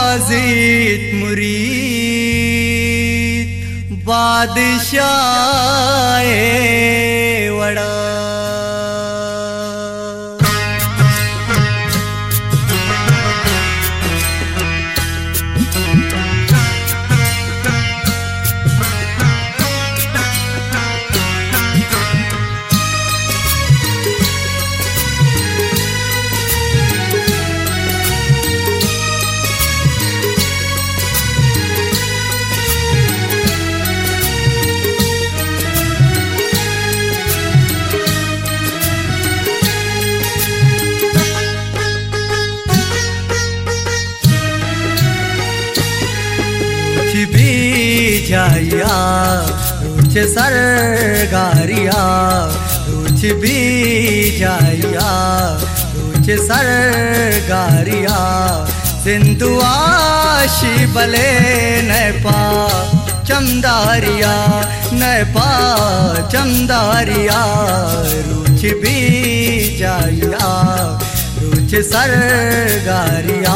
आजीत मुरीत बादशाह वड़ा जाया रुच गारिया रुच भी जाया रुच आशी सिंधुआ न पा चमदारिया न पा चमदारिया रुच भी जाया रुच गारिया